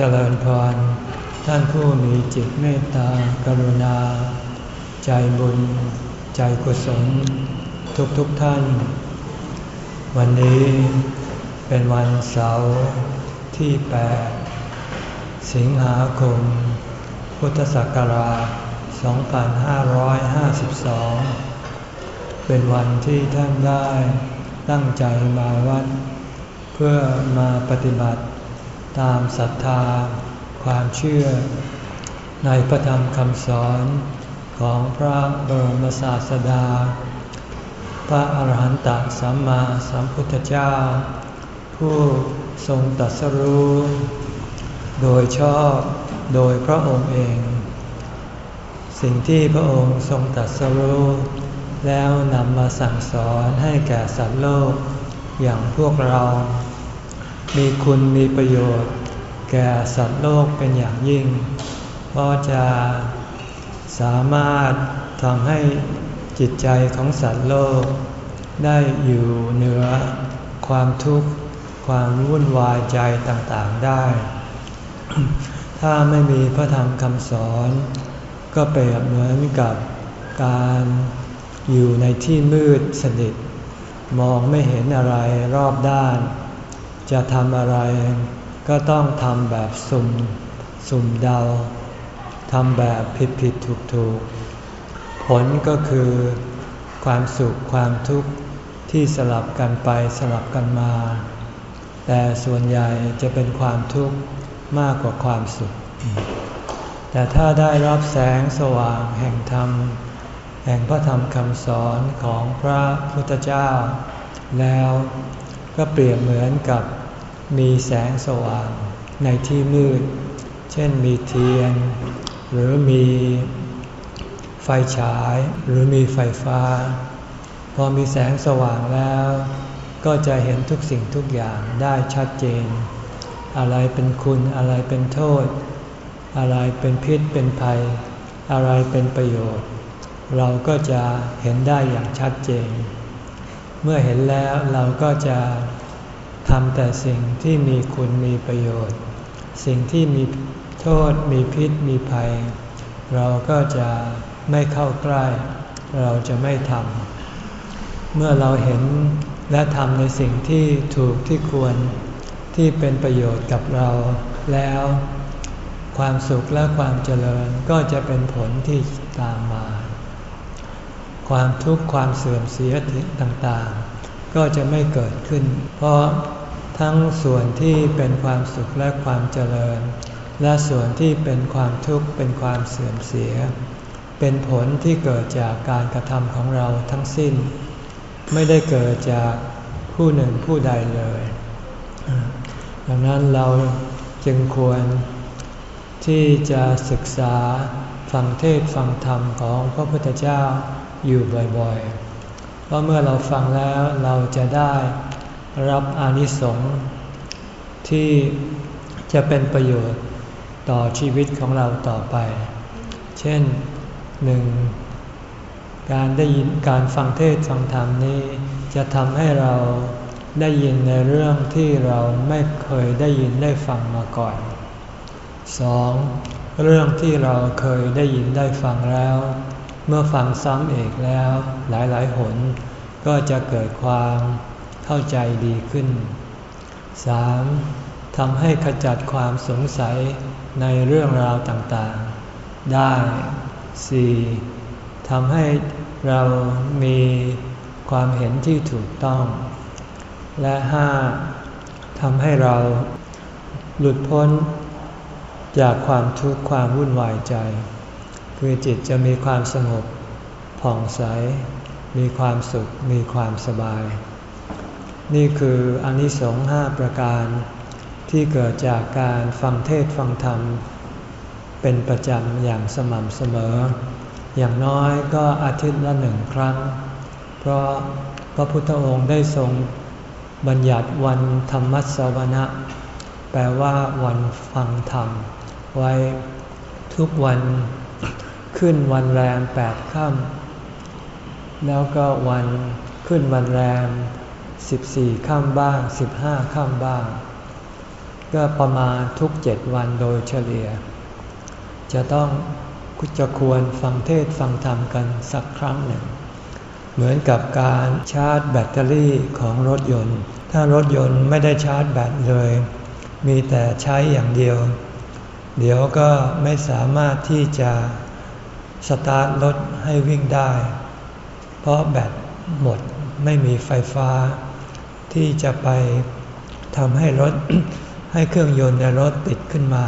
เจริญพร ท่านผู้มีจิตเมตตากรุณา ใจบุญ ใจกุศล ทุกทุกท่าน วันนี้เป็นวันเสาร์ที่ 8 สิงหาคม พุทธศักราช 2552 เป็นวันที่ท่านได้ตั้งใจมาวัด เพื่อมาปฏิบัติ ตามศรัทธา ความเชื่อ ในพระธรรมคำสอนของพระบรมศาสดา พระอรหันตสัมมาสัมพุทธเจ้า ผู้ทรงตรัสรู้โดยชอบโดยพระองค์เอง สิ่งที่พระองค์ทรงตรัสรู้แล้วนำมาสั่งสอนให้แก่สัตว์โลกอย่างพวกเรา มีคุณมีประโยชน์ แก่สัตว์โลกเป็นอย่างยิ่ง เพราะจะสามารถทำให้จิตใจของสัตว์โลก ได้อยู่เหนือความทุกข์ ความวุ่นวายใจต่างๆได้ ถ้าไม่มีพระธรรมคำสอน ก็เปรียบเหมือนกับการอยู่ในที่มืดสนิท มองไม่เห็นอะไรรอบด้าน จะทำอะไร ก็ต้องทำแบบสุ่ม สุ่มเดาทำแบบผิดผิดถูกถูกผลก็คือความสุขความทุกข์ที่สลับกันไปสลับกันมา แต่ส่วนใหญ่จะเป็นความทุกข์มากกว่าความสุข แต่ถ้าได้รับแสงสว่างแห่งธรรม แห่งพระธรรมคำสอนของพระพุทธเจ้า แล้วก็เปรียบเหมือนกับ มีแสงสว่างในที่มืด เช่นมีเทียน หรือมีไฟฉายหรือมีไฟฟ้า พอมีแสงสว่างแล้ว ก็จะเห็นทุกสิ่งทุกอย่างได้ชัดเจน อะไรเป็นคุณอะไรเป็นโทษ อะไรเป็นพิษเป็นภัย อะไรเป็นประโยชน์ เราก็จะเห็นได้อย่างชัดเจน เมื่อเห็นแล้วเราก็จะ ทำแต่สิ่งที่มีคุณมีประโยชน์ สิ่งที่มีโทษมีพิษมีภัย เราก็จะไม่เข้าใกล้ เราจะไม่ทำเมื่อเราเห็นและทำในสิ่งที่ถูกที่ควรที่เป็นประโยชน์กับเราแล้ว ความสุขและความเจริญก็จะเป็นผลที่ตามมา ความทุกข์ความเสื่อมเสียต่างๆ ก็จะไม่เกิดขึ้น เพราะ ทั้งส่วนที่เป็นความสุขและความเจริญ และส่วนที่เป็นความทุกข์เป็นความเสื่อมเสีย เป็นผลที่เกิดจากการกระทำของเราทั้งสิ้น ไม่ได้เกิดจากผู้หนึ่งผู้ใดเลย ดังนั้นเราจึงควรที่จะศึกษาฟังเทศฟังธรรมของพระพุทธเจ้าอยู่บ่อยๆ เพราะเมื่อเราฟังแล้วเราจะได้ รับอานิสงส์ที่จะเป็นประโยชน์ต่อชีวิตของเราต่อไป เช่นหนึ่งการได้ยินการฟังเทศฟังธรรมนี้ จะทำให้เราได้ยินในเรื่องที่เราไม่เคยได้ยินได้ฟังมาก่อน 2. เรื่องที่เราเคยได้ยินได้ฟังแล้ว เมื่อฟังซ้ำอีกแล้ว หลายๆ หน ก็จะเกิดความ เข้าใจดีขึ้น 3. ทำให้ขจัดความสงสัยในเรื่องราวต่างๆ ได้ 4. ทำให้เรามีความเห็นที่ถูกต้อง และ 5. ทำให้เราหลุดพ้นจากความทุกข์ความวุ่นวายใจ คือจิตจะมีความสงบผ่องใส มีความสุข มีความสบาย นี่คืออนิสงส์ห้าประการ ที่เกิดจากการฟังเทศฟังธรรม เป็นประจำอย่างสม่ำเสมอ อย่างน้อยก็อาทิตย์ละหนึ่งครั้ง เพราะพระพุทธองค์ได้ทรงบัญญัติวันธรรมสวนะ แปลว่าวันฟังธรรม ไว้ทุกวันขึ้นวันแรมแปดค่ำแล้วก็วันขึ้นวันแรม 14ค่ำบ้าง 15ค่ำบ้าง ก็ประมาณทุกเจ็ดวันโดยเฉลี่ย จะต้องจะควรฟังเทศฟังธรรมกันสักครั้งหนึ่ง เหมือนกับการชาร์จแบตเตอรี่ของรถยนต์ ถ้ารถยนต์ไม่ได้ชาร์จแบตเลย มีแต่ใช้อย่างเดียว เดี๋ยวก็ไม่สามารถที่จะสตาร์ทรถให้วิ่งได้ เพราะแบตหมดไม่มีไฟฟ้า ที่จะไปทำให้รถให้เครื่องยนต์ในรถติดขึ้นมา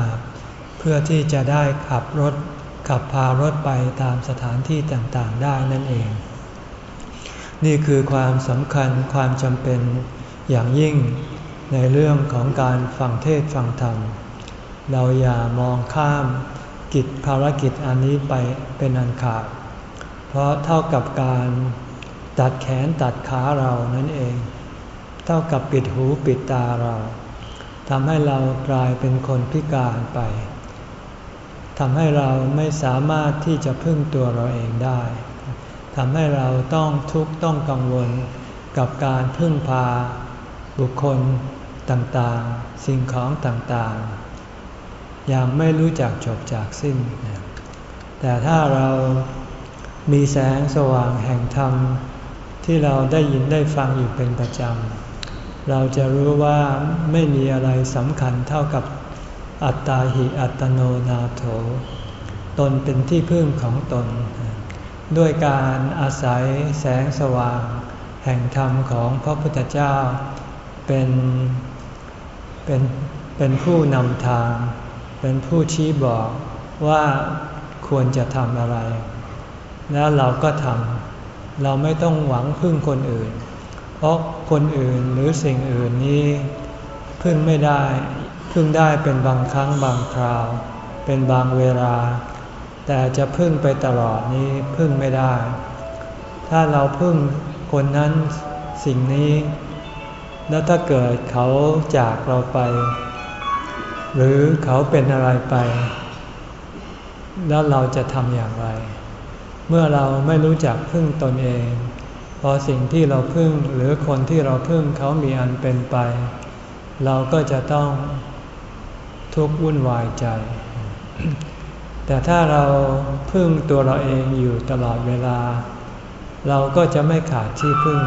เพื่อที่จะได้ขับรถขับพารถไปตามสถานที่ต่างๆได้นั่นเอง นี่คือความสำคัญความจำเป็นอย่างยิ่งในเรื่องของการฟังเทศฟังธรรม เราอย่ามองข้ามกิจภารกิจอันนี้ไปเป็นอันขาด เพราะเท่ากับการตัดแขนตัดขาเรานั่นเอง ท่ากับปิดหูปิดตาเราทำให้เรากลายเป็นคนพิการไปทำให้เราไม่สามารถที่จะพึ่งตัวเราเองได้ทำให้เราต้องทุกข์ต้องกังวลกับการพึ่งพา บุคคลต่างๆ สิ่งของต่างๆ อย่างไม่รู้จักจบจากสิ้น แต่ถ้าเรามีแสงสว่างแห่งธรรมที่เราได้ยินได้ฟังอยู่เป็นประจำ เราจะรู้ว่าไม่มีอะไรสำคัญเท่ากับอัตตาหิอัตโนนาโถ ตนเป็นที่พึ่งของตน ด้วยการอาศัยแสงสว่าง แห่งธรรมของพระพุทธเจ้า เป็นเป็นเป็นผู้นำทาง เป็นผู้ชี้บอกว่าควรจะทำอะไร แล้วเราก็ทำเราไม่ต้องหวังพึ่งคนอื่น เพราะคนอื่นหรือสิ่งอื่นนี้ พึ่งไม่ได้ พึ่งได้เป็นบางครั้งบางคราว เป็นบางเวลา แต่จะพึ่งไปตลอดนี้พึ่งไม่ได้ ถ้าเราพึ่งคนนั้นสิ่งนี้ แล้วถ้าเกิดเขาจากเราไป หรือเขาเป็นอะไรไป แล้วเราจะทำอย่างไร เมื่อเราไม่รู้จักพึ่งตนเอง พอสิ่งที่เราพึ่งหรือคนที่เราพึ่งเขามีอันเป็นไป เราก็จะต้องทุกข์วุ่นวายใจ แต่ถ้าเราพึ่งตัวเราเองอยู่ตลอดเวลา เราก็จะไม่ขาดที่พึ่ง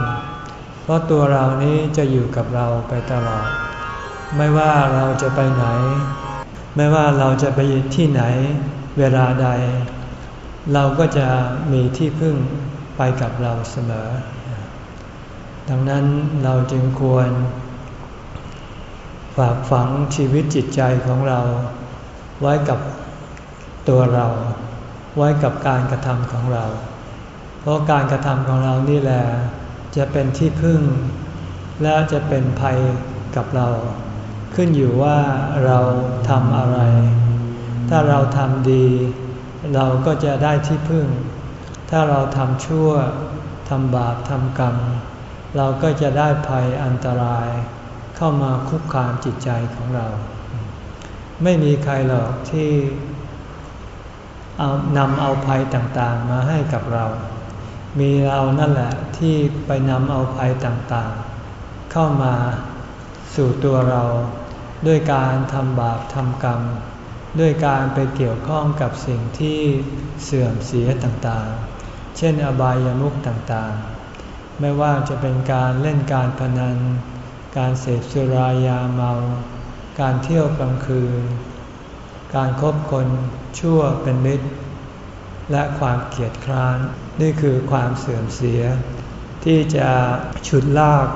เพราะตัวเรานี้จะอยู่กับเราไปตลอด ไม่ว่าเราจะไปไหน ไม่ว่าเราจะไปที่ไหนเวลาใด เราก็จะมีที่พึ่ง ไปกับเราเสมอ ดังนั้นเราจึงควร ฝากฝังชีวิตจิตใจของเรา ไว้กับตัวเรา ไว้กับการกระทำของเรา เพราะการกระทำของเรานี่แหละจะเป็นที่พึ่ง และจะเป็นภัยกับเรา ขึ้นอยู่ว่าเราทำอะไร ถ้าเราทำดี เราก็จะได้ที่พึ่ง ถ้าเราทำชั่วทำบาปทำกรรม เราก็จะได้ภัยอันตรายเข้ามาคุกคามจิตใจของเรา ไม่มีใครหรอกที่เอานำเอาภัยต่างๆมาให้กับเรา มีเรานั่นแหละที่ไปนำเอาภัยต่างๆ เข้ามาสู่ตัวเรา ด้วยการทำบาปทำกรรม ด้วยการไปเกี่ยวข้องกับสิ่งที่เสื่อมเสียต่างๆ เช่นอบายามุขต่างๆ ไม่ว่าจะเป็นการเล่นการพนัน การเสพสุรายาเมา การเที่ยวกลางคืน การครบคนชั่วเป็นมิตร และความเกียดคร้าน นี่คือความเสื่อมเสีย ที่จะฉุดลาก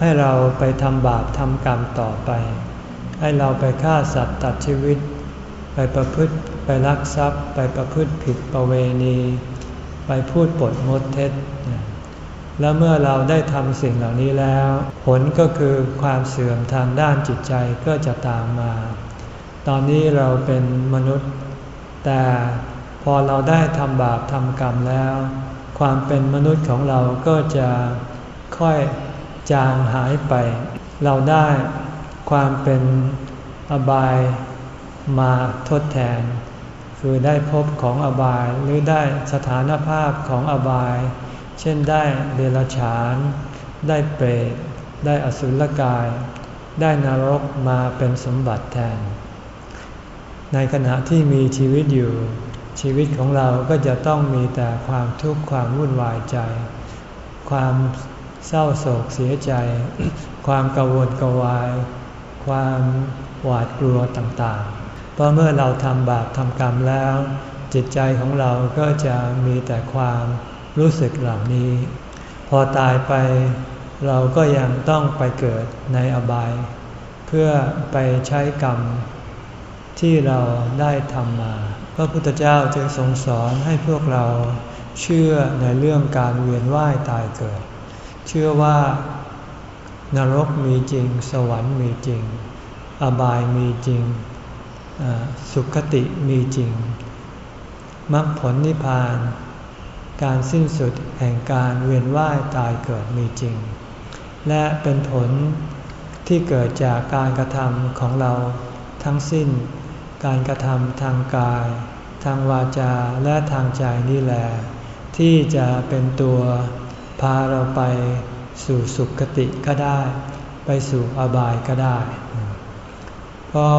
ให้เราไปทำบาปทำกรรมต่อไป ให้เราไปฆ่าสัตว์ตัดชีวิต ไปประพฤติไปลักทรัพย์ ไปประพฤติผิดประเวณี ไปพูดปดมดเท็จ และเมื่อเราได้ทำสิ่งเหล่านี้แล้ว ผลก็คือความเสื่อมทางด้านจิตใจก็จะตามมา ตอนนี้เราเป็นมนุษย์ แต่พอเราได้ทำบาปทำกรรมแล้ว ความเป็นมนุษย์ของเราก็จะค่อยจางหายไป เราได้ความเป็นอบายมาทดแทน คือได้พบของอบายหรือได้สถานภาพของอบาย เช่นได้เดรัจฉาน ได้เปรต ได้อสุรกาย ได้นรกมาเป็นสมบัติแทน ในขณะที่มีชีวิตอยู่ ชีวิตของเราก็จะต้องมีแต่ความทุกข์ความวุ่นวายใจ ความเศร้าโศกเสียใจ ความกังวลกวาย ความหวาดกลัวต่างๆ เพราะเมื่อเราทำบาปทำกรรมแล้ว จิตใจของเราก็จะมีแต่ความรู้สึกเหล่านี้ พอตายไปเราก็ยังต้องไปเกิดในอบาย เพื่อไปใช้กรรม ที่เราได้ทำมา พระพุทธเจ้าจึงทรงสอนให้พวกเราเชื่อในเรื่องการเวียนว่ายตายเกิด เชื่อว่านรกมีจริง สวรรค์มีจริง อบายมีจริง สุขติมีจริงมรรคผลนิพพาน การสิ้นสุดแห่งการเวียนว่ายตายเกิดมีจริง และเป็นผลที่เกิดจากการกระทำของเราทั้งสิ้น การกระทำทางกาย ทางวาจาและทางใจนี่แหละที่จะเป็นตัวพาเราไปสู่สุขติก็ได้ ไปสู่อบายก็ได้ เพราะ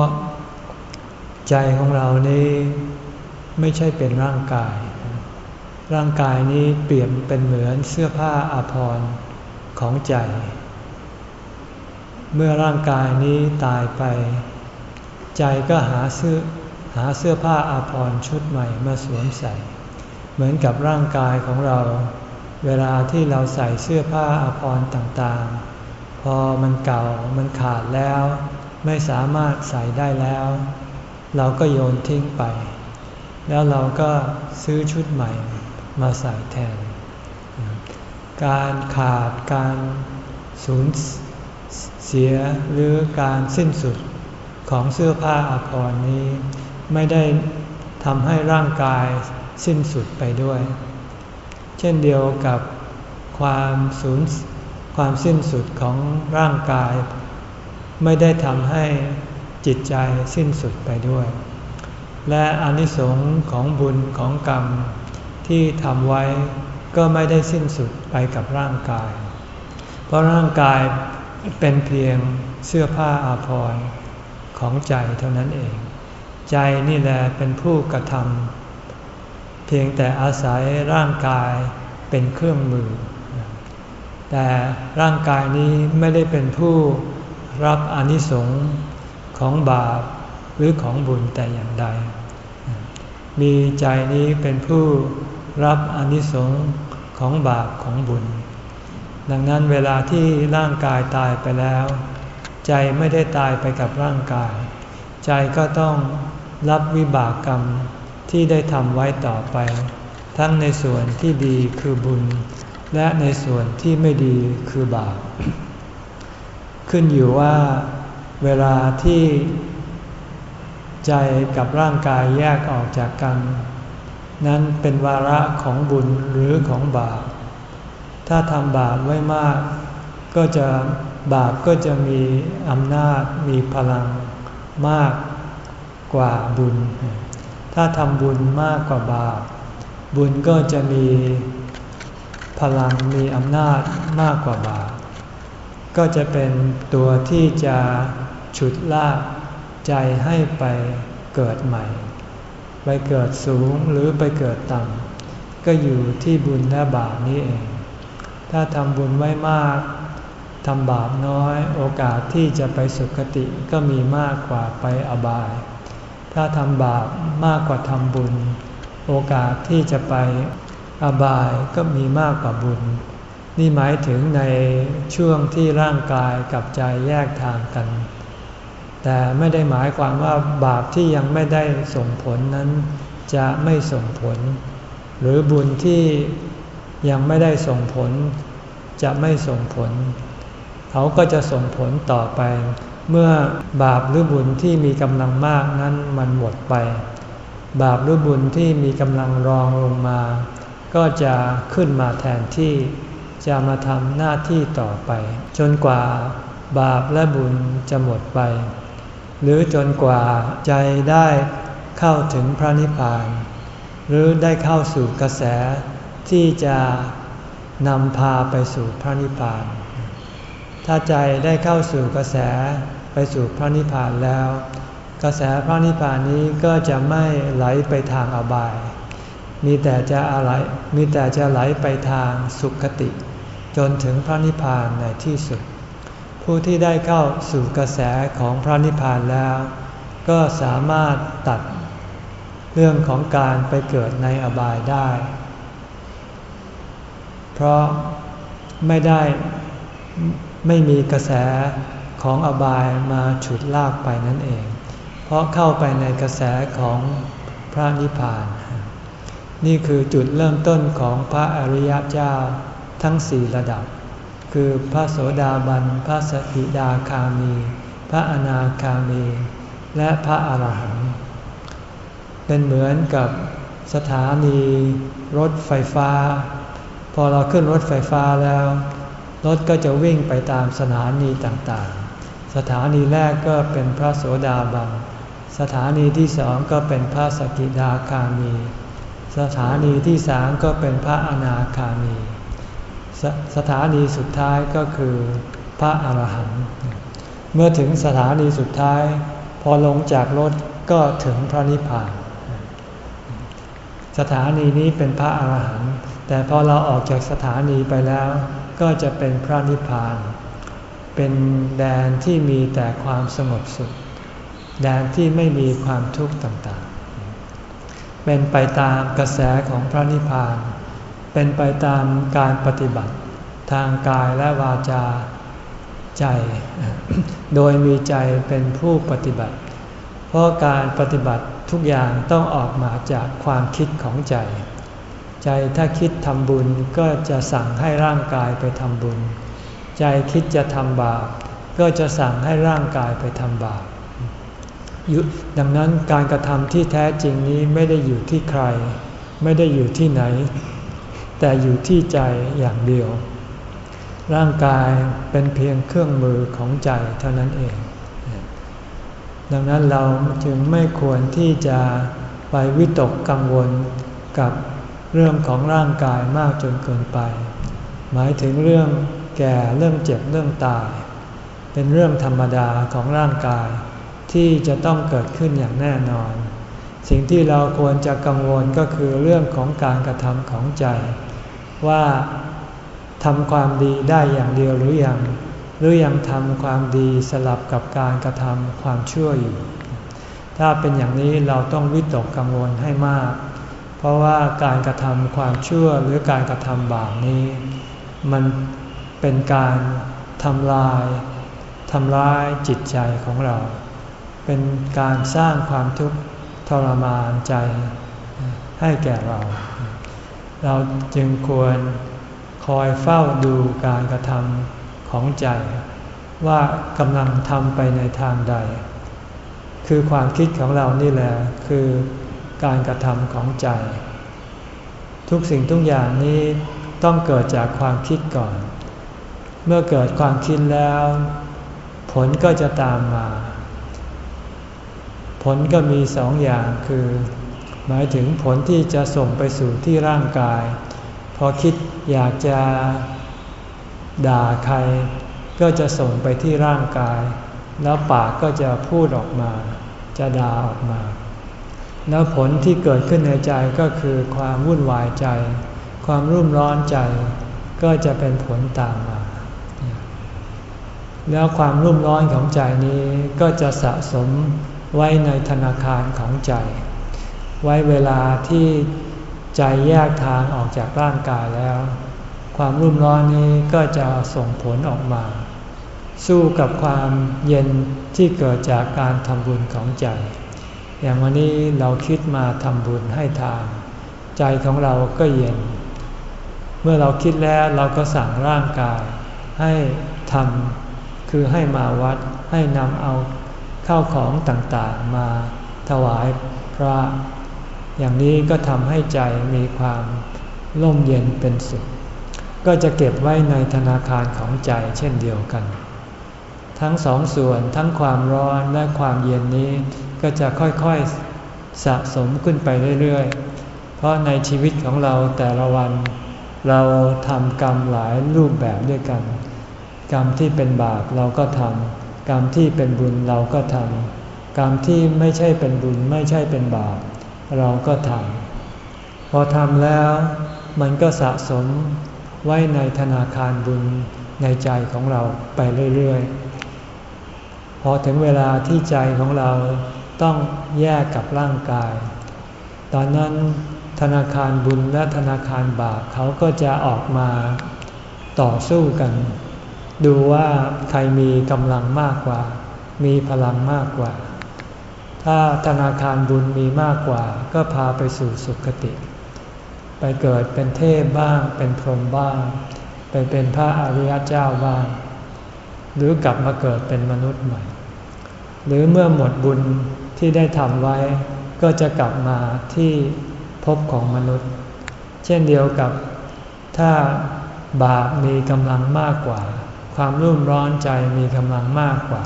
ใจของเรานี้ไม่ใช่เป็นร่างกาย ร่างกายนี้เปลี่ยนเป็นเหมือนเสื้อผ้าอาภรณ์ของใจ เมื่อร่างกายนี้ตายไป ใจก็หาเสื้อหาเสื้อผ้าอาภรณ์ชุดใหม่มาสวมใส่ เหมือนกับร่างกายของเรา เวลาที่เราใส่เสื้อผ้าอาภรณ์ต่างๆ พอมันเก่ามันขาดแล้ว ไม่สามารถใส่ได้แล้ว เราก็โยนทิ้งไป แล้วเราก็ซื้อชุดใหม่มาใส่แทน การขาดการสูญเสียหรือการสิ้นสุดของเสื้อผ้าอาภรณ์นี้ ไม่ได้ทำให้ร่างกายสิ้นสุดไปด้วย เช่นเดียวกับความสูญความสิ้นสุดของร่างกาย ไม่ได้ทำให้ จิตใจสิ้นสุดไปด้วย และอนิสงส์ของบุญของกรรมที่ทำไว้ก็ไม่ได้สิ้นสุดไปกับร่างกาย เพราะร่างกายเป็นเพียงเสื้อผ้าอาภรณ์ของใจเท่านั้นเอง ใจนี่แหละเป็นผู้กระทำเพียงแต่อาศัยร่างกายเป็นเครื่องมือ แต่ร่างกายนี้ไม่ได้เป็นผู้รับอนิสงค์ ของบาปหรือของบุญแต่อย่างใด มีใจนี้เป็นผู้รับอนิสงค์ของบาปของบุญ ดังนั้นเวลาที่ร่างกายตายไปแล้ว ใจไม่ได้ตายไปกับร่างกาย ใจก็ต้องรับวิบากกรรมที่ได้ทำไว้ต่อไป ทั้งในส่วนที่ดีคือบุญ และในส่วนที่ไม่ดีคือบาป ขึ้นอยู่ว่า เวลาที่ใจกับร่างกายแยกออกจากกัน นั้นเป็นวาระของบุญหรือของบาป ถ้าทำบาปไว้มาก ก็จะบาปก็จะมีอำนาจมีพลังมากกว่าบุญ ถ้าทำบุญมากกว่าบาป บุญก็จะมีพลังมีอำนาจมากกว่าบาป ก็จะเป็นตัวที่จะ ฉุดลากใจให้ไปเกิดใหม่ ไปเกิดสูงหรือไปเกิดต่ำก็อยู่ที่บุญและบาปนี้เอง ถ้าทำบุญไว้มากทำบาปน้อยโอกาสที่จะไปสุคติก็มีมากกว่าไปอบาย ถ้าทำบาปมากกว่าทำบุญ โอกาสที่จะไปอบายก็มีมากกว่าบุญ นี่หมายถึงในช่วงที่ร่างกายกับใจแยกทางกัน แต่ไม่ได้หมายความว่าบาปที่ยังไม่ได้ส่งผลนั้น จะไม่ส่งผล หรือบุญที่ยังไม่ได้ส่งผล จะไม่ส่งผล เขาก็จะส่งผลต่อไป เมื่อบาปหรือบุญที่มีกำลังมากนั้นมันหมดไป บาปหรือบุญที่มีกำลังรองลงมา ก็จะขึ้นมาแทนที่จะมาทำหน้าที่ต่อไป จนกว่าบาปและบุญจะหมดไป หรือจนกว่าใจได้เข้าถึงพระนิพพาน หรือได้เข้าสู่กระแสที่จะนำพาไปสู่พระนิพพาน ถ้าใจได้เข้าสู่กระแสไปสู่พระนิพพานแล้ว กระแสพระนิพพานนี้ก็จะไม่ไหลไปทางอบาย มีแต่จะอะไรมีแต่จะไหลไปทางสุขติ จนถึงพระนิพพานในที่สุด ผู้ที่ได้เข้าสู่กระแสของพระนิพพานแล้ว ก็สามารถตัดเรื่องของการไปเกิดในอบายได้ เพราะไม่ได้ไม่มีกระแสของอบายมาฉุดลากไปนั่นเอง เพราะเข้าไปในกระแสของพระนิพพาน นี่คือจุดเริ่มต้นของพระอริยเจ้าทั้งสี่ระดับ คือพระโสดาบัน พระสกิดาคามี พระอนาคามี และพระอาหารหันต์เป็นเหมือนกับสถานีรถไฟฟ้า พอเราขึ้นรถไฟฟ้าแล้ว รถก็จะวิ่งไปตามสถานีต่างๆ สถานีแรกก็เป็นพระโสดาบัน สถานีที่สองก็เป็นพระสกิดาคามี สถานีที่สามก็เป็นพระอนาคามี สสถานีสุดท้ายก็คือพระอรหันต์เมื่อถึงสถานีสุดท้าย พอลงจากรถก็ถึงพระนิพพาน สถานีนี้เป็นพระอรหันต์แต่พอเราออกจากสถานีไปแล้ว ก็จะเป็นพระนิพพาน เป็นแดนที่มีแต่ความสงบสุข แดนที่ไม่มีความทุกข์ต่างๆ เป็นไปตามกระแสของพระนิพพาน เป็นไปตามการปฏิบัติทางกายและวาจาใจ โดยมีใจเป็นผู้ปฏิบัติ เพราะการปฏิบัติทุกอย่างต้องออกมาจากความคิดของใจ ใจถ้าคิดทำบุญก็จะสั่งให้ร่างกายไปทำบุญ ใจคิดจะทำบาปก็จะสั่งให้ร่างกายไปทำบาปดังนั้นการกระทำที่แท้จริงนี้ไม่ได้อยู่ที่ใคร ไม่ได้อยู่ที่ไหน แต่อยู่ที่ใจอย่างเดียว ร่างกายเป็นเพียงเครื่องมือของใจเท่านั้นเอง ดังนั้นเราจึงไม่ควรที่จะไปวิตกกังวลกับเรื่องของร่างกายมากจนเกินไป หมายถึงเรื่องแก่เรื่องเจ็บเรื่องตาย เป็นเรื่องธรรมดาของร่างกายที่จะต้องเกิดขึ้นอย่างแน่นอน สิ่งที่เราควรจะกังวลก็คือเรื่องของการกระทำของใจ ว่าทำความดีได้อย่างเดียวหรือยังหรือยังทำความดีสลับกับการกระทำความชั่วอยู่ ถ้าเป็นอย่างนี้เราต้องวิตกกังวลให้มาก เพราะว่าการกระทำความชั่วหรือการกระทำบาปนี้ มันเป็นการทำลายทำร้ายจิตใจของเรา เป็นการสร้างความทุกข์ทรมานใจให้แก่เรา เราจึงควรคอยเฝ้าดูการกระทำของใจ ว่ากำลังทำไปในทางใด คือความคิดของเรานี่แหละคือการกระทำของใจ ทุกสิ่งทุกอย่างนี้ต้องเกิดจากความคิดก่อน เมื่อเกิดความคิดแล้ว ผลก็จะตามมา ผลก็มีสองอย่างคือ หมายถึงผลที่จะส่งไปสู่ที่ร่างกาย พอคิดอยากจะด่าใคร ก็จะส่งไปที่ร่างกาย แล้วปากก็จะพูดออกมา จะด่าออกมา แล้วผลที่เกิดขึ้นในใจก็คือความวุ่นวายใจ ความรุ่มร้อนใจ ก็จะเป็นผลตามมา แล้วความรุ่มร้อนของใจนี้ก็จะสะสมไว้ในธนาคารของใจ ไว้เวลาที่ใจแยกทางออกจากร่างกายแล้ว ความรุ่มร้อนนี้ก็จะส่งผลออกมา สู้กับความเย็นที่เกิดจากการทำบุญของใจ อย่างวันนี้เราคิดมาทำบุญให้ทานใจของเราก็เย็น เมื่อเราคิดแล้วเราก็สั่งร่างกาย ให้ทำคือให้มาวัดให้นำเอาข้าวของต่างๆมาถวายพระ อย่างนี้ก็ทำให้ใจมีความร่มเย็นเป็นสุข ก็จะเก็บไว้ในธนาคารของใจเช่นเดียวกัน ทั้งสองส่วนทั้งความร้อนและความเย็นนี้ก็จะค่อยๆสะสมขึ้นไปเรื่อยๆ เพราะในชีวิตของเราแต่ละวัน เราทำกรรมหลายรูปแบบด้วยกัน กรรมที่เป็นบาปเราก็ทำกรรมที่เป็นบุญเราก็ทำกรรมที่ไม่ใช่เป็นบุญไม่ใช่เป็นบาป เราก็ทำพอทำแล้วมันก็สะสมไว้ในธนาคารบุญในใจของเราไปเรื่อยๆ พอถึงเวลาที่ใจของเราต้องแยกกับร่างกาย ตอนนั้นธนาคารบุญและธนาคารบาปเขาก็จะออกมาต่อสู้กัน ดูว่าใครมีกำลังมากกว่า มีพลังมากกว่า ถ้าธนาคารบุญมีมากกว่าก็พาไปสู่สุคติ ไปเกิดเป็นเทพบ้าง เป็นพรหมบ้าง ไปเป็นพระอริยเจ้าบ้าง หรือกลับมาเกิดเป็นมนุษย์ใหม่ หรือเมื่อหมดบุญที่ได้ทำไว้ ก็จะกลับมาที่ภพของมนุษย์ เช่นเดียวกับถ้าบาปมีกำลังมากกว่า ความรุ่มร้อนใจมีกำลังมากกว่า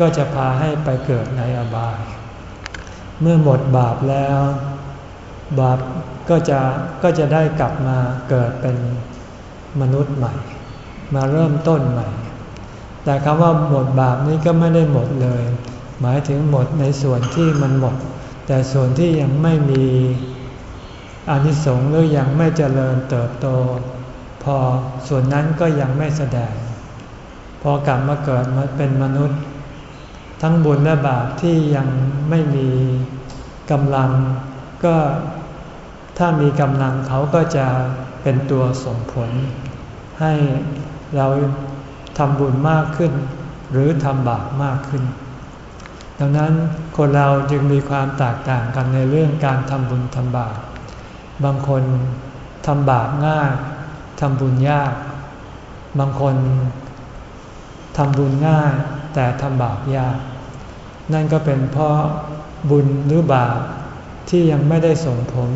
ก็จะพาให้ไปเกิดในอบาย เมื่อหมดบาปแล้ว บาปก็จะก็จะได้กลับมาเกิดเป็นมนุษย์ใหม่ มาเริ่มต้นใหม่ แต่คำว่าหมดบาปนี้ก็ไม่ได้หมดเลย หมายถึงหมดในส่วนที่มันหมด แต่ส่วนที่ยังไม่มีอานิสงส์หรือยังไม่เจริญเติบโต พอส่วนนั้นก็ยังไม่แสดง พอกลับมาเกิดมาเป็นมนุษย์ ทั้งบุญและบาปที่ยังไม่มีกำลัง ก็ถ้ามีกำลังเขาก็จะเป็นตัวส่งผล ให้เราทำบุญมากขึ้น หรือทำบาปมากขึ้น ดังนั้นคนเราจึงมีความแตกต่างกันในเรื่องการทำบุญทำบาป บางคนทำบาปง่ายทำบุญยาก บางคนทำบุญง่ายแต่ทำบาปยาก นั่นก็เป็นเพราะบุญหรือบาปที่ยังไม่ได้ส่งผล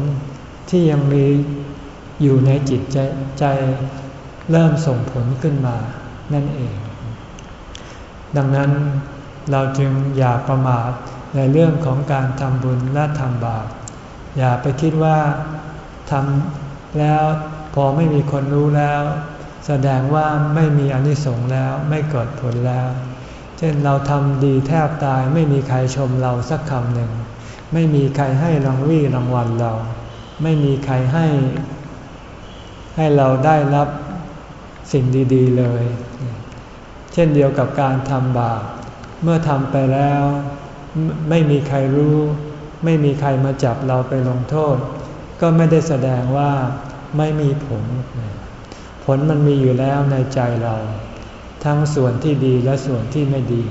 ที่ยังมีอยู่ในจิตใจใจเริ่มส่งผลขึ้นมานั่นเอง ดังนั้นเราจึงอย่าประมาทในเรื่องของการทำบุญและทำบาป อย่าไปคิดว่าทำแล้วพอไม่มีคนรู้แล้ว แสดงว่าไม่มีอนิสงส์แล้วไม่เกิดผลแล้ว เช่นเราทำดีแทบตายไม่มีใครชมเราสักคำหนึ่ง ไม่มีใครให้รางวี่รางวัลเรา ไม่มีใครให้ ให้เราได้รับสิ่งดีๆเลย เช่นเดียวกับการทำบาปเมื่อทำไปแล้ว ไม่มีใครรู้ ไม่มีใครมาจับเราไปลงโทษ ก็ไม่ได้แสดงว่าไม่มีผล ผลมันมีอยู่แล้วในใจเรา ทั้งส่วนที่ดีและส่วนที่ไม่ดี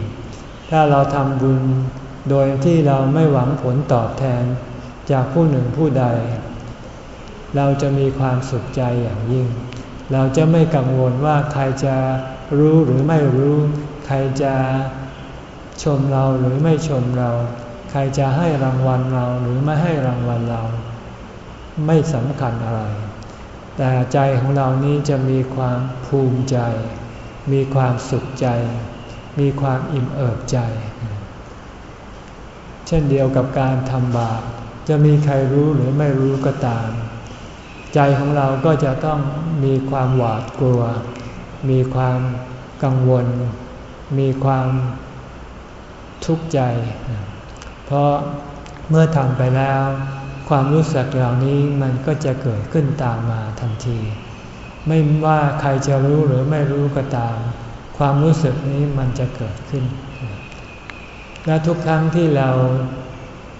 ถ้าเราทำบุญโดยที่เราไม่หวังผลตอบแทนจากผู้หนึ่งผู้ใด เราจะมีความสุขใจอย่างยิ่ง เราจะไม่กังวลว่าใครจะรู้หรือไม่รู้ ใครจะชมเราหรือไม่ชมเรา ใครจะให้รางวัลเราหรือไม่ให้รางวัลเรา ไม่สำคัญอะไร แต่ใจของเรานี้จะมีความภูมิใจ มีความสุขใจ มีความอิ่มเอิบใจ เช่นเดียวกับการทำบาปจะมีใครรู้หรือไม่รู้ก็ตาม ใจของเราก็จะต้องมีความหวาดกลัว มีความกังวล มีความทุกข์ใจ เพราะเมื่อทำไปแล้ว ความรู้สึกเหล่านี้มันก็จะเกิดขึ้นตามมาทันที ไม่ว่าใครจะรู้หรือไม่รู้ก็ตาม ความรู้สึกนี้มันจะเกิดขึ้น และทุกครั้งที่เรา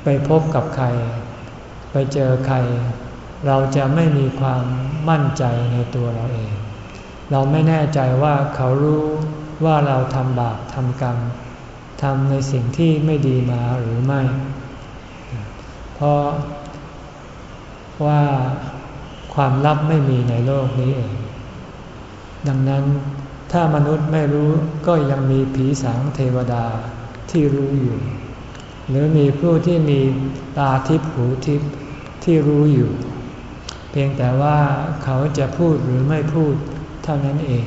ไปพบกับใคร ไปเจอใคร เราจะไม่มีความมั่นใจในตัวเราเอง เราไม่แน่ใจว่าเขารู้ว่าเราทำบาปทำกรรมทำในสิ่งที่ไม่ดีมาหรือไม่ เพราะว่า ความลับไม่มีในโลกนี้เอง ดังนั้นถ้ามนุษย์ไม่รู้ก็ยังมีผีสางเทวดาที่รู้อยู่ หรือมีผู้ที่มีตาทิพหูทิพที่รู้อยู่ เพียงแต่ว่าเขาจะพูดหรือไม่พูดเท่านั้นเอง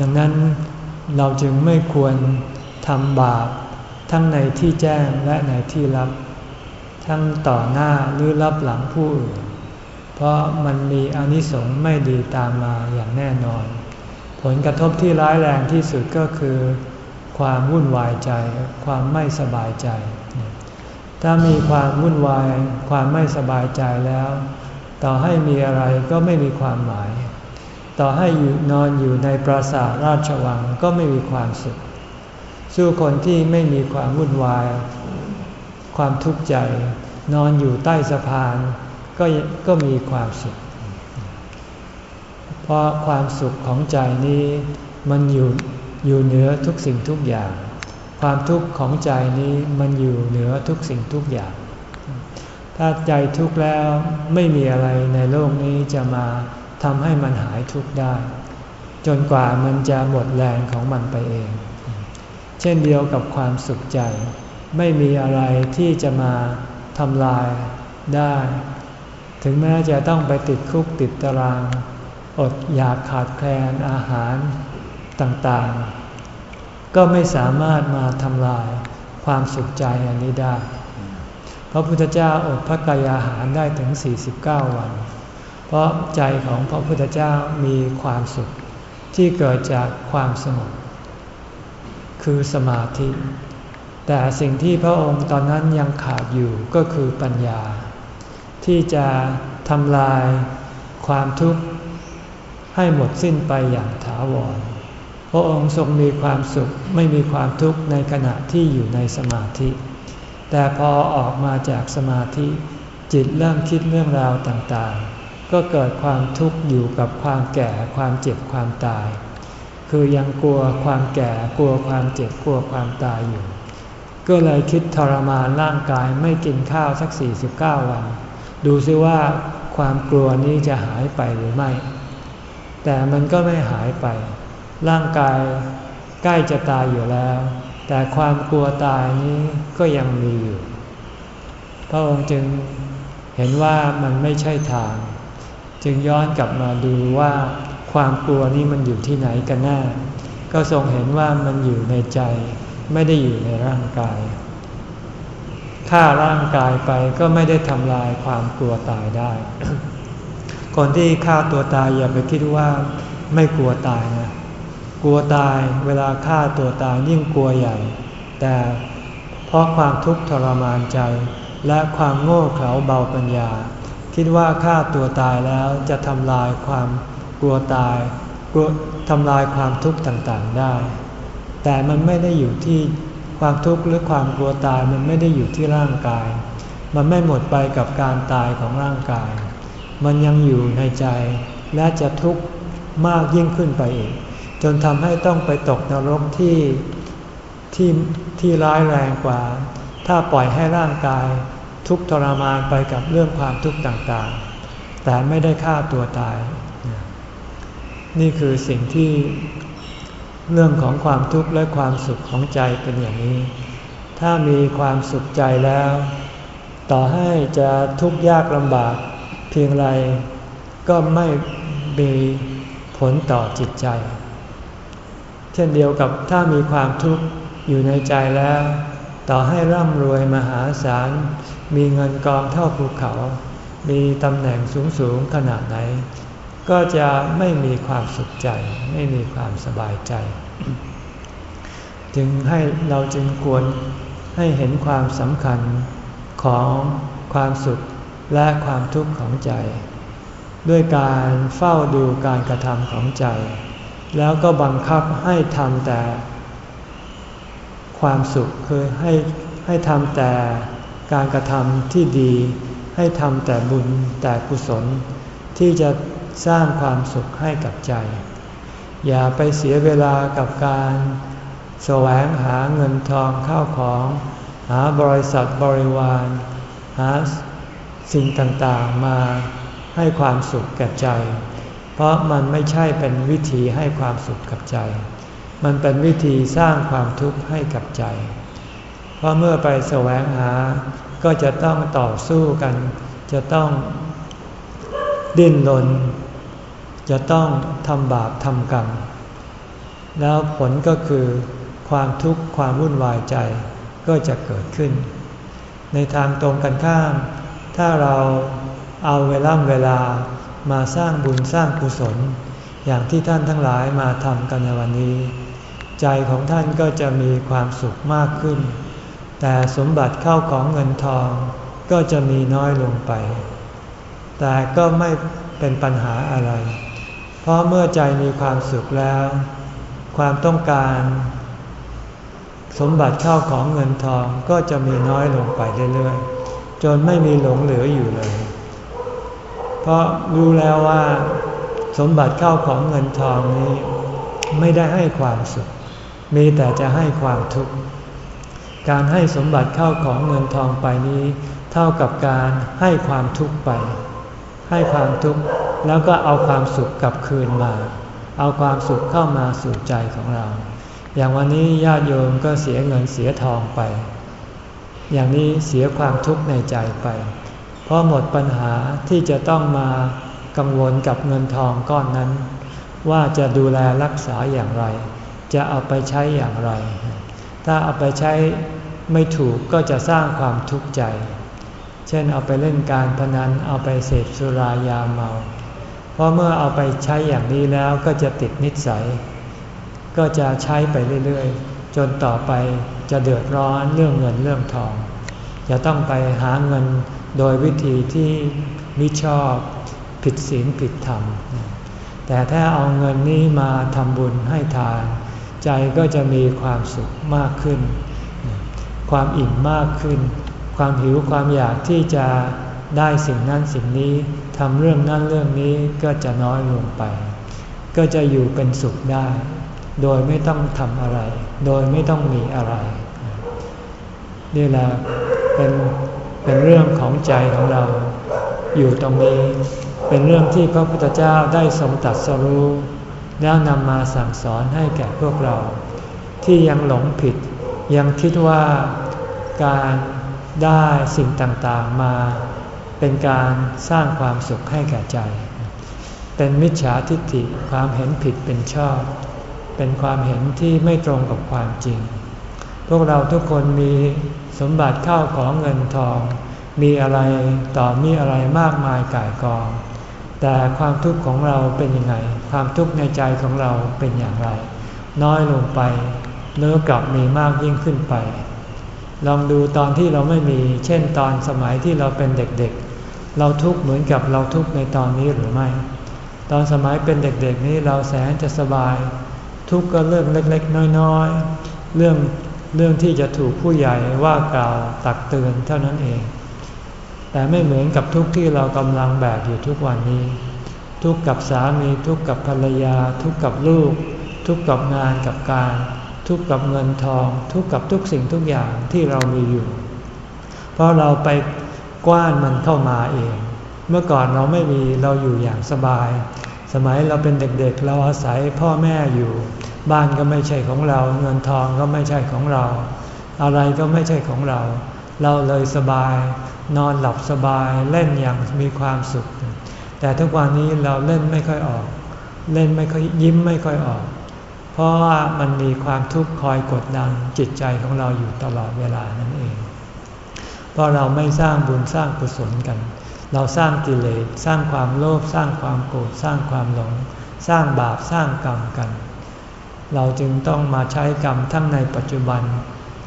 ดังนั้นเราจึงไม่ควรทำบาปทั้งในที่แจ้งและในที่ลับ ทั้งต่อหน้าหรือรับหลังผู้อื่น เพราะมันมีอนิสงส์ไม่ดีตามมาอย่างแน่นอน ผลกระทบที่ร้ายแรงที่สุดก็คือ ความวุ่นวายใจ ความไม่สบายใจ ถ้ามีความวุ่นวาย ความไม่สบายใจแล้ว ต่อให้มีอะไรก็ไม่มีความหมาย ต่อให้อยู่นอนอยู่ในปราสาทราชวังก็ไม่มีความสุข สู้คนที่ไม่มีความวุ่นวาย ความทุกข์ใจ นอนอยู่ใต้สะพาน ก็ก็มีความสุข เพราะความสุขของใจนี้มันอยู่อยู่เหนือทุกสิ่งทุกอย่าง ความทุกข์ของใจนี้มันอยู่เหนือทุกสิ่งทุกอย่าง ถ้าใจทุกข์แล้วไม่มีอะไรในโลกนี้จะมาทำให้มันหายทุกข์ได้ จนกว่ามันจะหมดแรงของมันไปเอง เช่นเดียวกับความสุขใจ ไม่มีอะไรที่จะมาทำลายได้ ถึงแม้จะต้องไปติดคุกติดตาราง อดอยากขาดแคลนอาหารต่างๆ ก็ไม่สามารถมาทำลายความสุขใจอันนี้ได้ พระพุทธเจ้าอดพระกายอาหารได้ถึง 49 วัน เพราะใจของพระพุทธเจ้ามีความสุขที่เกิดจากความสงบคือสมาธิ แต่สิ่งที่พระองค์ตอนนั้นยังขาดอยู่ก็คือปัญญา ที่จะทำลายความทุกข์ให้หมดสิ้นไปอย่างถาวร พระองค์ทรงมีความสุขไม่มีความทุกข์ในขณะที่อยู่ในสมาธิ แต่พอออกมาจากสมาธิ จิตเริ่มคิดเรื่องราวต่างๆ ก็เกิดความทุกข์อยู่กับความแก่ความเจ็บความตาย คือยังกลัวความแก่กลัวความเจ็บกลัวความตายอยู่ ก็เลยคิดทรมานร่างกายไม่กินข้าวสัก 49 วัน ดูซิว่าความกลัวนี้จะหายไปหรือไม่ แต่มันก็ไม่หายไป ร่างกายใกล้จะตายอยู่แล้ว แต่ความกลัวตายนี้ก็ยังมีอยู่ พระองค์จึงเห็นว่ามันไม่ใช่ทาง จึงย้อนกลับมาดูว่าความกลัวนี้มันอยู่ที่ไหนกันแน่ก็ทรงเห็นว่ามันอยู่ในใจ ไม่ได้อยู่ในร่างกาย ฆ่าร่างกายไปก็ไม่ได้ทำลายความกลัวตายได้ คนที่ฆ่าตัวตายอย่าไปคิดว่าไม่กลัวตายนะ กลัวตายเวลาฆ่าตัวตายยิ่งกลัวใหญ่ แต่เพราะความทุกข์ทรมานใจ และความโง่เขลาเบาปัญญา คิดว่าฆ่าตัวตายแล้วจะทำลายความกลัวตายกลัวทำลายความทุกข์ต่างๆได้ แต่มันไม่ได้อยู่ที่ ความทุกข์หรือความกลัวตายมันไม่ได้อยู่ที่ร่างกาย มันไม่หมดไปกับการตายของร่างกาย มันยังอยู่ในใจ และจะทุกข์มากยิ่งขึ้นไปอีก จนทำให้ต้องไปตกนรกที่ที่ที่ร้ายแรงกว่า ถ้าปล่อยให้ร่างกายทุกทรมานไปกับเรื่องความทุกข์ต่างๆ แต่ไม่ได้ฆ่าตัวตาย นี่คือสิ่งที่ เรื่องของความทุกข์และความสุขของใจเป็นอย่างนี้ ถ้ามีความสุขใจแล้ว ต่อให้จะทุกข์ยากลำบากเพียงไรก็ไม่มีผลต่อจิตใจ เช่นเดียวกับถ้ามีความทุกข์อยู่ในใจแล้ว ต่อให้ร่ำรวยมหาศาล มีเงินกองเท่าภูเขา มีตำแหน่งสูงสูงขนาดไหน ก็จะไม่มีความสุขใจ ไม่มีความสบายใจ จึงให้เราจึงควรให้เห็นความสำคัญของความสุขและความทุกข์ของใจ ด้วยการเฝ้าดูการกระทำของใจ แล้วก็บังคับให้ทำแต่ ความสุขคือให้ให้ทำแต่การกระทำที่ดี ให้ทำแต่บุญแต่กุศล ที่จะ สร้างความสุขให้กับใจ อย่าไปเสียเวลากับการแสวงหาเงินทองเข้าของ หาบริษัทบริวาร หาสิ่งต่างๆมาให้ความสุขแก่ใจ เพราะมันไม่ใช่เป็นวิธีให้ความสุขกับใจ มันเป็นวิธีสร้างความทุกข์ให้กับใจ เพราะเมื่อไปแสวงหา ก็จะต้องต่อสู้กัน จะต้องดิ้นรน จะต้องทำบาปทำกรรม แล้วผลก็คือความทุกข์ความวุ่นวายใจก็จะเกิดขึ้น ในทางตรงกันข้าม ถ้าเราเอาเวลาเวลามาสร้างบุญสร้างกุศล อย่างที่ท่านทั้งหลายมาทำกันในวันนี้ ใจของท่านก็จะมีความสุขมากขึ้น แต่สมบัติเข้าของเงินทองก็จะมีน้อยลงไป แต่ก็ไม่เป็นปัญหาอะไร เพราะเมื่อใจมีความสุขแล้ว ความต้องการ สมบัติเข้าของเงินทองก็จะมีน้อยลงไปเรื่อยๆ จนไม่มีหลงเหลืออยู่เลย เพราะรู้แล้วว่า สมบัติเข้าของเงินทองนี้ ไม่ได้ให้ความสุข มีแต่จะให้ความทุกข์ การให้สมบัติเข้าของเงินทองไปนี้ เท่ากับการให้ความทุกข์ไป ให้ความทุกข์แล้วก็เอาความสุขกลับคืนมา เอาความสุขเข้ามาสู่ใจของเรา อย่างวันนี้ญาติโยมก็เสียเงินเสียทองไป อย่างนี้เสียความทุกข์ในใจไป เพราะหมดปัญหาที่จะต้องมากังวลกับเงินทองก้อนนั้น ว่าจะดูแลรักษาอย่างไร จะเอาไปใช้อย่างไร ถ้าเอาไปใช้ไม่ถูกก็จะสร้างความทุกข์ใจ เช่นเอาไปเล่นการพนันเอาไปเสพสุรายาเมา เพราะเมื่อเอาไปใช้อย่างนี้แล้วก็จะติดนิสัย ก็จะใช้ไปเรื่อยๆ จนต่อไปจะเดือดร้อนเรื่องเงินเรื่องทอง จะต้องไปหาเงินโดยวิธีที่มิชอบผิดศีลผิดธรรม แต่ถ้าเอาเงินนี้มาทำบุญให้ทาน ใจก็จะมีความสุขมากขึ้น ความอิ่มมากขึ้น ความหิวความอยากที่จะได้สิ่งนั้นสิ่งนี้ทำเรื่องนั้นเรื่องนี้ก็จะน้อยลงไป ก็จะอยู่เป็นสุขได้ โดยไม่ต้องทำอะไร โดยไม่ต้องมีอะไร นี่แหละเป็นเป็นเรื่องของใจของเรา อยู่ตรงนี้เป็นเรื่องที่พระพุทธเจ้าได้ทรงตรัสรู้แล้วนำมาสั่งสอนให้แก่พวกเรา ที่ยังหลงผิด ยังคิดว่าการ ได้สิ่งต่างๆมา เป็นการสร้างความสุขให้แก่ใจ เป็นมิจฉาทิฏฐิความเห็นผิดเป็นชอบ เป็นความเห็นที่ไม่ตรงกับความจริง พวกเราทุกคนมีสมบัติเข้าของเงินทอง มีอะไรต่อมีอะไรมากมายก่ายกอง แต่ความทุกข์ของเราเป็นยังไง ความทุกข์ในใจของเราเป็นอย่างไร น้อยลงไปเนื้อกลับมีมากยิ่งขึ้นไป ลองดูตอนที่เราไม่มี เช่นตอนสมัยที่เราเป็นเด็กๆ เราทุกข์เหมือนกับเราทุกข์ในตอนนี้หรือไม่ ตอนสมัยเป็นเด็กๆนี้เราแสนจะสบาย ทุกข์ก็เรื่องเล็กๆ น้อยๆ เรื่องเรื่องที่จะถูกผู้ใหญ่ว่ากล่าวตักเตือนเท่านั้นเอง แต่ไม่เหมือนกับทุกข์ที่เรากำลังแบกอยู่ทุกวันนี้ ทุกข์กับสามีทุกข์กับภรรยา ทุกข์กับลูก ทุกข์กับงานกับการ ทุกข์กับเงินทอง ทุกข์กับทุกสิ่งทุกอย่างที่เรามีอยู่ เพราะเราไปกว้านมันเข้ามาเอง เมื่อก่อนเราไม่มีเราอยู่อย่างสบาย สมัยเราเป็นเด็กๆเราอาศัยพ่อแม่อยู่ บ้านก็ไม่ใช่ของเรา เงินทองก็ไม่ใช่ของเรา อะไรก็ไม่ใช่ของเรา เราเลยสบาย นอนหลับสบายเล่นอย่างมีความสุข แต่ทุกวันนี้เราเล่นไม่ค่อยออก เล่นไม่ค่อยยิ้มไม่ค่อยออก เพราะว่ามันมีความทุกข์คอยกดดันจิตใจของเราอยู่ตลอดเวลานั่นเอง เพราะเราไม่สร้างบุญสร้างกุศลกัน เราสร้างกิเลสสร้างความโลภสร้างความโกรธสร้างความหลง สร้างบาปสร้างกรรมกัน เราจึงต้องมาใช้กรรมทั้งในปัจจุบัน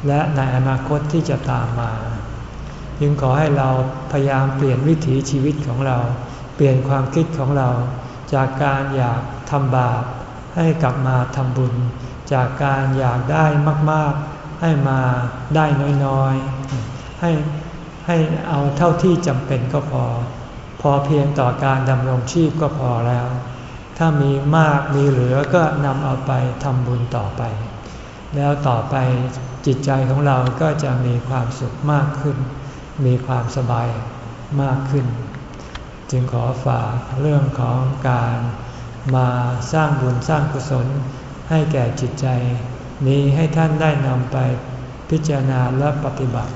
และในอนาคตที่จะตามมา จึงขอให้เราพยายามเปลี่ยนวิถีชีวิตของเรา เปลี่ยนความคิดของเรา จากการอยากทำบาป ให้กลับมาทำบุญ จากการอยากได้มาก ๆ ให้มาได้น้อยๆ ให้ให้เอาเท่าที่จำเป็นก็พอ พอเพียงต่อการดำรงชีพก็พอแล้ว ถ้ามีมากมีเหลือก็นำเอาไปทำบุญต่อไป แล้วต่อไปจิตใจของเราก็จะมีความสุขมากขึ้น มีความสบายมากขึ้น จึงขอฝากเรื่องของการ มาสร้างบุญสร้างกุศลให้แก่จิตใจ นี้ให้ท่านได้นำไปพิจารณาและปฏิบัติ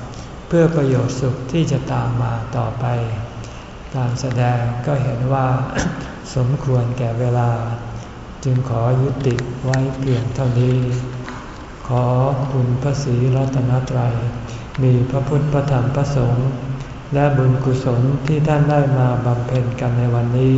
เพื่อประโยชน์สุขที่จะตามมาต่อไป การแสดงก็เห็นว่าสมควรแก่เวลา จึงขอยุติไว้เพียงเท่านี้ ขอบุญพระศรีรัตนตรัย มีพระพุทธพระธรรมพระสงฆ์และบุญกุศลที่ท่านได้มาบำเพ็ญกันในวันนี้